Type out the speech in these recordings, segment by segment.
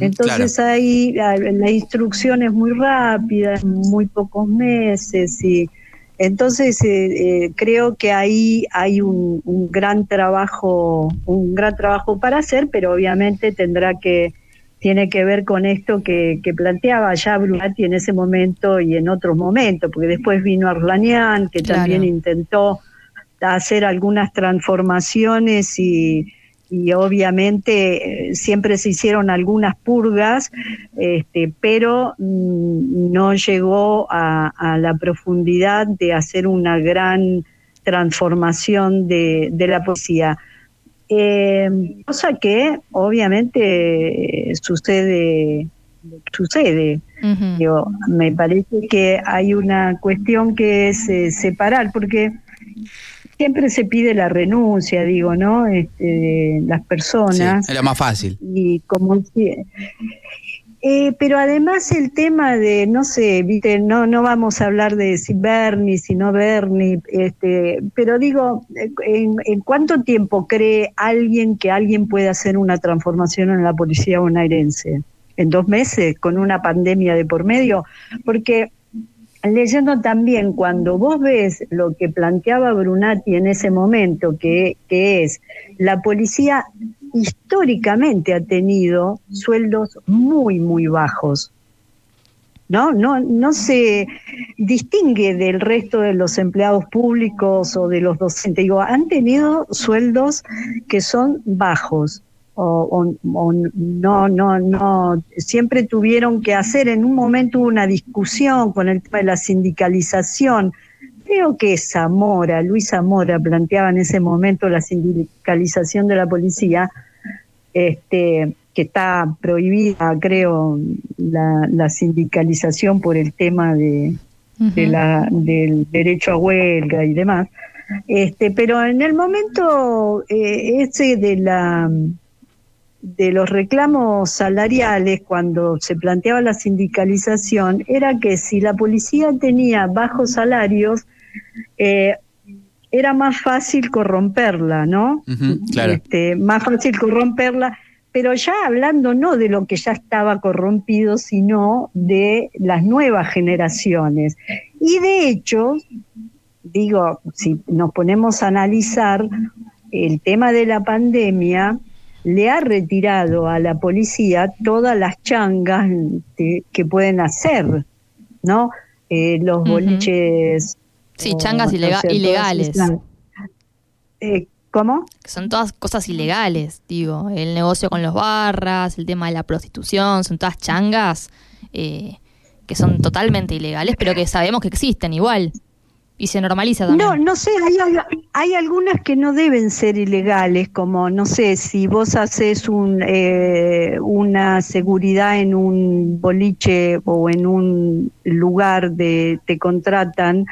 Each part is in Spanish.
Entonces ahí la, instrucción es muy rápida, muy pocos meses y entonces eh, eh, creo que ahí hay un, gran trabajo, un gran trabajo para hacer, pero obviamente tendrá que tiene que ver con esto que, planteaba ya Brunati en ese momento y en otros momentos, porque después vino Arlanian, que también intentó hacer algunas transformaciones y, y obviamente eh, siempre se hicieron algunas purgas, este, pero mm, no llegó a, la profundidad de hacer una gran transformación de, la poesía. Eh, cosa que obviamente sucede sucede. me parece que hay una cuestión que es eh, separar, porque siempre se pide la renuncia, digo, ¿no? Este, las personas. es lo más fácil. Y como eh, pero además el tema de, no sé, viste, no, no vamos a hablar de si Bernie, si no Bernie, este, pero digo, ¿en, ¿en, cuánto tiempo cree alguien que alguien puede hacer una transformación en la policía bonaerense? ¿En dos meses? ¿Con una pandemia de por medio? Porque leyendo también, cuando vos ves lo que planteaba Brunati en ese momento, que, que es la policía históricamente ha tenido sueldos muy, muy bajos. ¿no? No, no se distingue del resto de los empleados públicos o de los docentes. Digo, han tenido sueldos que son bajos o, no, no, no, siempre tuvieron que hacer, en un momento hubo una discusión con el tema de la sindicalización, creo que Zamora, Luis Zamora planteaba en ese momento la sindicalización de la policía, este, que está prohibida, creo, la, sindicalización por el tema de, la, del derecho a huelga y demás. Este, pero en el momento eh, ese de la de los reclamos salariales cuando se planteaba la sindicalización era que si la policía tenía bajos salarios, eh, era más fácil corromperla, ¿no? Este, más fácil corromperla, pero ya hablando no de lo que ya estaba corrompido, sino de las nuevas generaciones. Y de hecho, digo, si nos ponemos a analizar el tema de la pandemia, le ha retirado a la policía todas las changas que pueden hacer, ¿no? Eh, los boliches. Sí, changas ilegales. Eh, ¿Cómo? son todas cosas ilegales, digo. El negocio con los barras, el tema de la prostitución, son todas changas eh, que son totalmente ilegales, pero que sabemos que existen igual y se normaliza también. No, no sé, hay, hay algunas que no deben ser ilegales, como, no sé, si vos haces un, eh, una seguridad en un boliche o en un lugar de te contratan,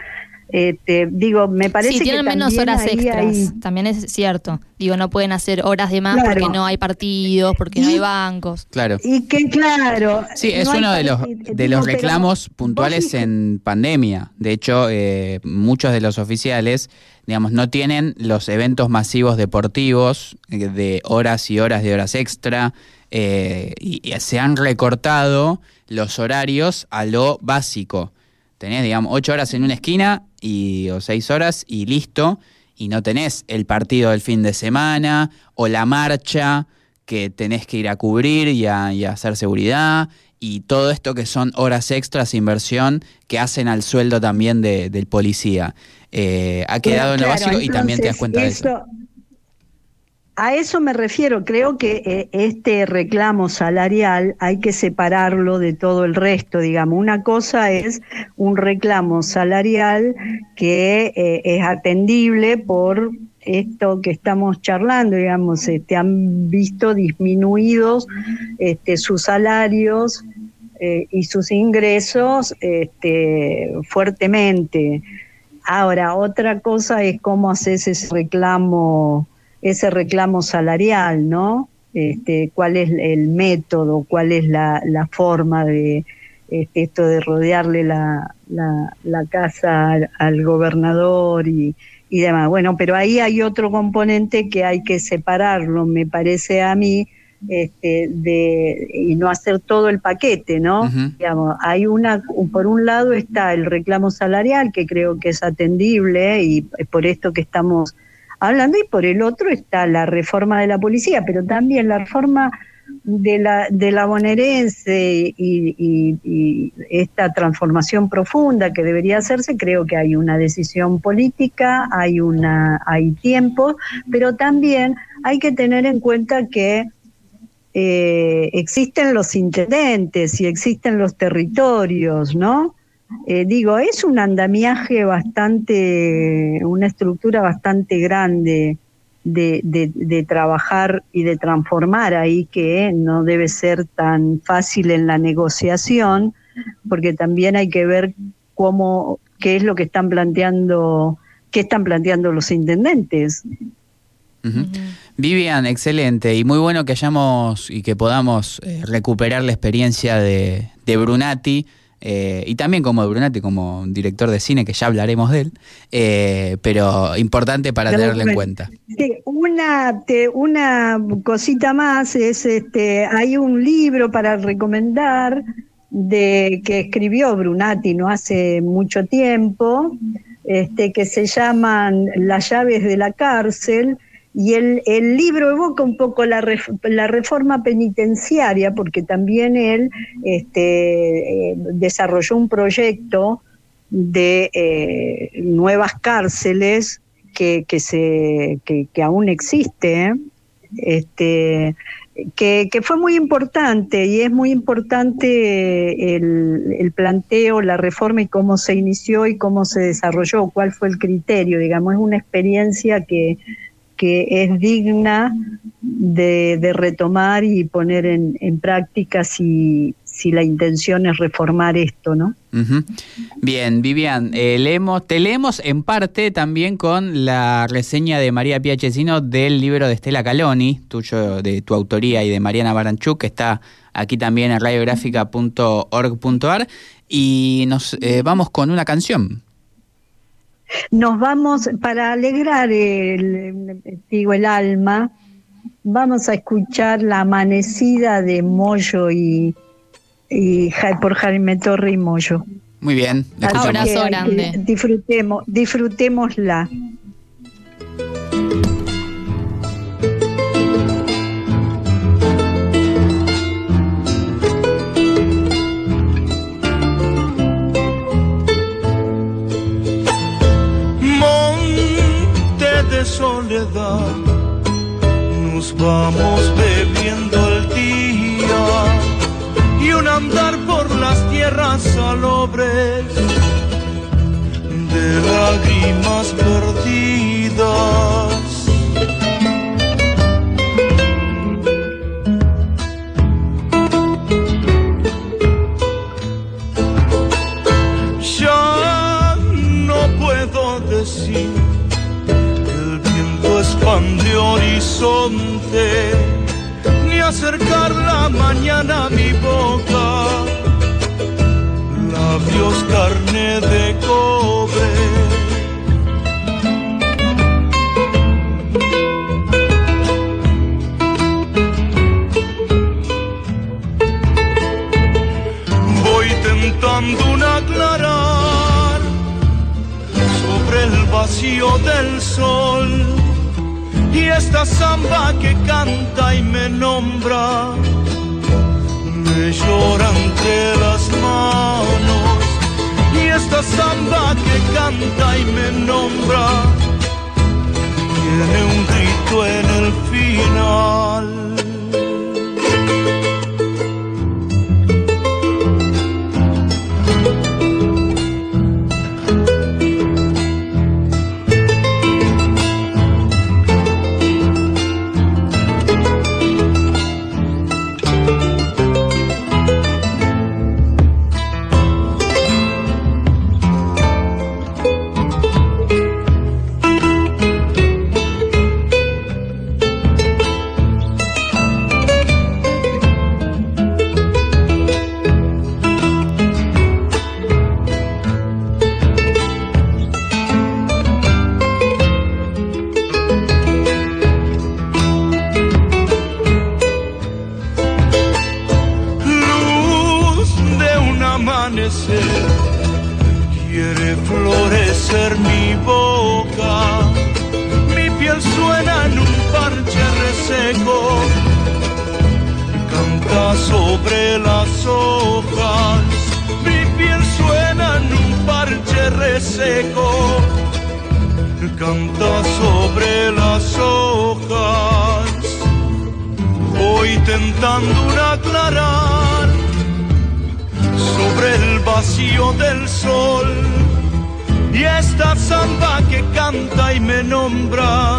este, digo, me parece sí, tienen menos horas extras, también es cierto. Digo, no pueden hacer horas de más porque no hay partidos, porque no hay bancos. Claro. Y que claro. Sí, es uno de los, de los reclamos puntuales en pandemia. De hecho, eh, muchos de los oficiales, digamos, no tienen los eventos masivos deportivos eh, de horas y horas de horas extra. Eh, y se han recortado los horarios a lo básico tenés, digamos, ocho horas en una esquina y, o seis horas y listo, y no tenés el partido del fin de semana o la marcha que tenés que ir a cubrir y a, hacer seguridad y todo esto que son horas extras, inversión, que hacen al sueldo también del policía. Eh, ha quedado en lo básico y también te das cuenta de eso. A eso me refiero, creo que eh, este reclamo salarial hay que separarlo de todo el resto, digamos. Una cosa es un reclamo salarial que eh, es atendible por esto que estamos charlando, digamos, este, han visto disminuidos este, sus salarios eh, y sus ingresos este, fuertemente. Ahora, otra cosa es cómo haces ese reclamo ese reclamo salarial, ¿no? Este, cuál es el método, cuál es la, forma de este, esto de rodearle la, la, casa al, gobernador y, y, demás. Bueno, pero ahí hay otro componente que hay que separarlo, me parece a mí, este, de, y no hacer todo el paquete, ¿no? Digamos, hay una, por un lado está el reclamo salarial, que creo que es atendible y es por esto que estamos hablando, y por el otro está la reforma de la policía, pero también la reforma de la, de la bonaerense y, esta transformación profunda que debería hacerse, creo que hay una decisión política, hay, una, hay tiempo, pero también hay que tener en cuenta que eh, existen los intendentes y existen los territorios, ¿no? Eh, digo, es un andamiaje bastante, una estructura bastante grande de, de, trabajar y de transformar ahí que no debe ser tan fácil en la negociación, porque también hay que ver cómo, qué es lo que están planteando, qué están planteando los intendentes. Vivian, excelente. Y muy bueno que hayamos y que podamos eh, recuperar la experiencia de, de Brunati eh, y también como Brunati, como director de cine, que ya hablaremos de él, eh, pero importante para tenerlo en cuenta. una, una cosita más es, este, hay un libro para recomendar de que escribió Brunati no hace mucho tiempo, este, que se llaman Las llaves de la cárcel, y el, el, libro evoca un poco la, la, reforma penitenciaria, porque también él este, eh, desarrolló un proyecto de eh, nuevas cárceles que, que, aún existe, este, que, que, fue muy importante y es muy importante el, el, planteo, la reforma y cómo se inició y cómo se desarrolló, cuál fue el criterio, digamos, es una experiencia que que es digna de, retomar y poner en, práctica si, si la intención es reformar esto, ¿no? Bien, Vivian, eh, leemos, te leemos en parte también con la reseña de María Piachesino del libro de Estela Caloni, tuyo, de tu autoría y de Mariana Baranchuk, que está aquí también en radiográfica.org.ar, y nos eh, vamos con una canción. Nos vamos, para alegrar el, digo, el alma, vamos a escuchar la amanecida de Moyo y, y por Jaime Torre y Moyo. Muy bien, abrazo grande. Disfrutemos, disfrutémosla. Nos vamos bebiendo el día y un andar por las tierras salobres de lágrimas perdidas. Acercar la mañana a mi boca, labios carne de cobre. Voy tentando un aclarar sobre el vacío del sol esta samba que canta y me nombra. Me llora entre las manos. Y esta samba que canta y me nombra. Tiene un grito en el final Quiere florecer mi boca, mi piel suena en un parche reseco. Canta sobre las hojas, mi piel suena en un parche reseco. Canta sobre las hojas voy tentando aclarar sobre del sol y esta samba que canta y me nombra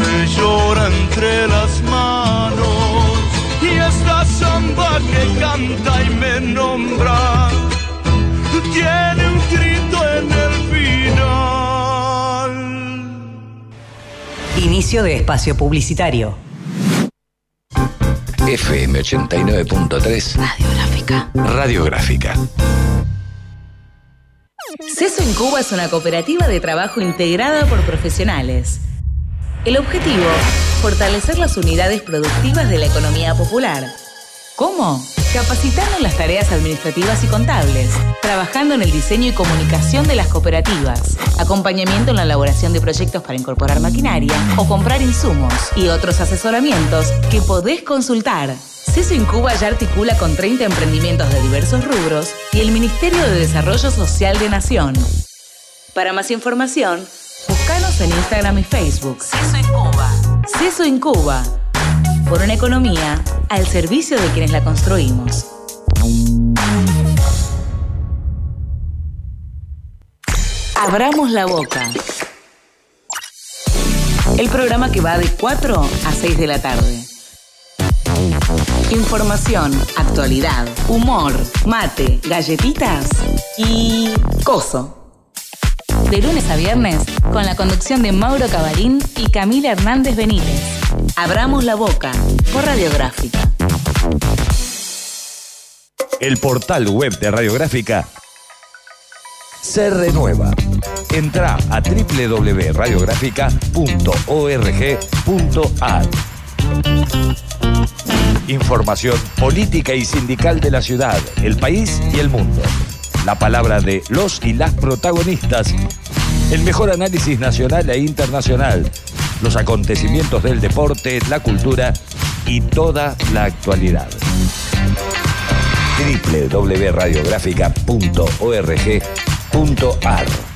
me llora entre las manos y esta samba que canta y me nombra tiene un grito en el final. Inicio de espacio publicitario. FM 89.3 Radiográfica. Radiográfica. CESO en Cuba es una cooperativa de trabajo integrada por profesionales. El objetivo, fortalecer las unidades productivas de la economía popular. ¿Cómo? Capacitando en las tareas administrativas y contables, trabajando en el diseño y comunicación de las cooperativas, acompañamiento en la elaboración de proyectos para incorporar maquinaria o comprar insumos y otros asesoramientos que podés consultar. CESO en Cuba ya articula con 30 emprendimientos de diversos rubros y el Ministerio de Desarrollo Social de Nación. Para más información, búscanos en Instagram y Facebook. CESO en Cuba. CESO en Cuba. Por una economía al servicio de quienes la construimos. Abramos la boca. El programa que va de 4 a 6 de la tarde. Información, actualidad, humor, mate, galletitas y coso. De lunes a viernes, con la conducción de Mauro Cabarín y Camila Hernández Benítez. Abramos la boca por Radiográfica. El portal web de Radiográfica se renueva. Entra a www.radiográfica.org.ar. Información política y sindical de la ciudad, el país y el mundo. La palabra de los y las protagonistas. El mejor análisis nacional e internacional. Los acontecimientos del deporte, la cultura y toda la actualidad www.radiográfica.org.ar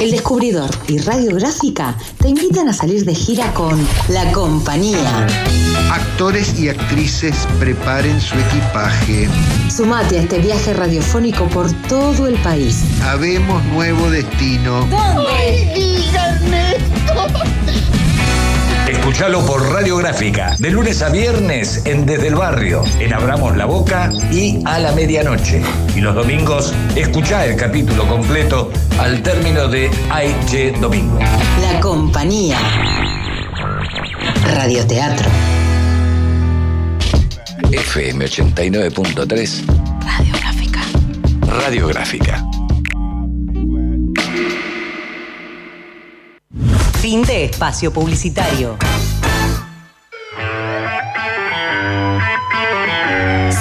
El Descubridor y Radiográfica te invitan a salir de gira con La Compañía. Actores y actrices preparen su equipaje. Sumate a este viaje radiofónico por todo el país. Habemos nuevo destino. Escuchalo por Radiográfica, de lunes a viernes en Desde el Barrio, en Abramos la Boca y a la medianoche. Y los domingos, escuchá el capítulo completo al término de Aiche Domingo. La Compañía. Radioteatro. FM 89.3 Radiográfica. Radiográfica. Fin espacio publicitario.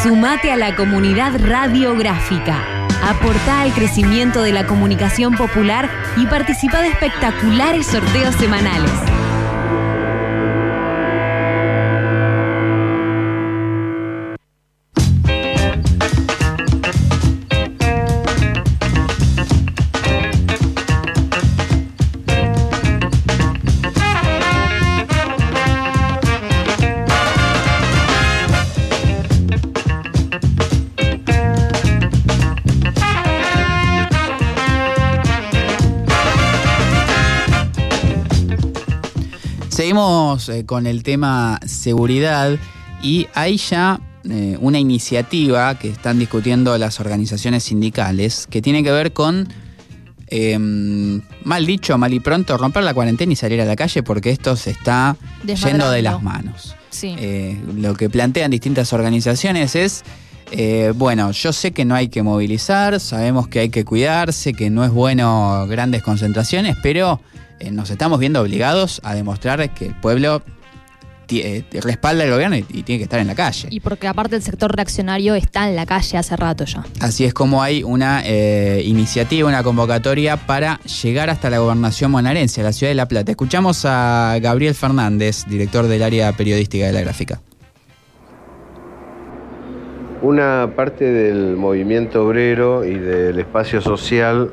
Sumate a la comunidad radiográfica. Aporta al crecimiento de la comunicación popular y participa de espectaculares sorteos semanales. Seguimos eh, con el tema seguridad y hay ya eh, una iniciativa que están discutiendo las organizaciones sindicales que tiene que ver con, eh, mal dicho, mal y pronto, romper la cuarentena y salir a la calle porque esto se está yendo de las manos. Sí. Eh, lo que plantean distintas organizaciones es Eh, bueno, yo sé que no hay que movilizar, sabemos que hay que cuidarse, que no es bueno grandes concentraciones, pero eh, nos estamos viendo obligados a demostrar que el pueblo eh, respalda el gobierno y, tiene que estar en la calle. Y porque aparte el sector reaccionario está en la calle hace rato ya. Así es como hay una iniciativa, una convocatoria para llegar hasta la gobernación bonaerense, la ciudad de La Plata. Escuchamos a Gabriel Fernández, director del área periodística de la gráfica. Una parte del movimiento obrero y del espacio social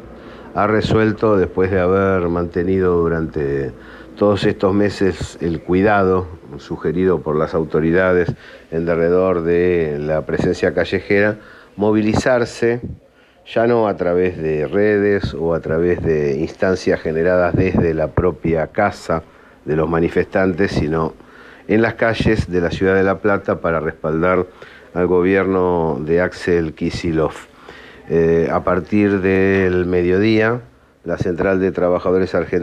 ha resuelto, después de haber mantenido durante todos estos meses el cuidado sugerido por las autoridades en derredor de la presencia callejera, movilizarse ya no a través de redes o a través de instancias generadas desde la propia casa de los manifestantes, sino en las calles de la ciudad de La Plata para respaldar al gobierno de Axel Kisilov. Eh, a partir del mediodía, la Central de Trabajadores Argentinos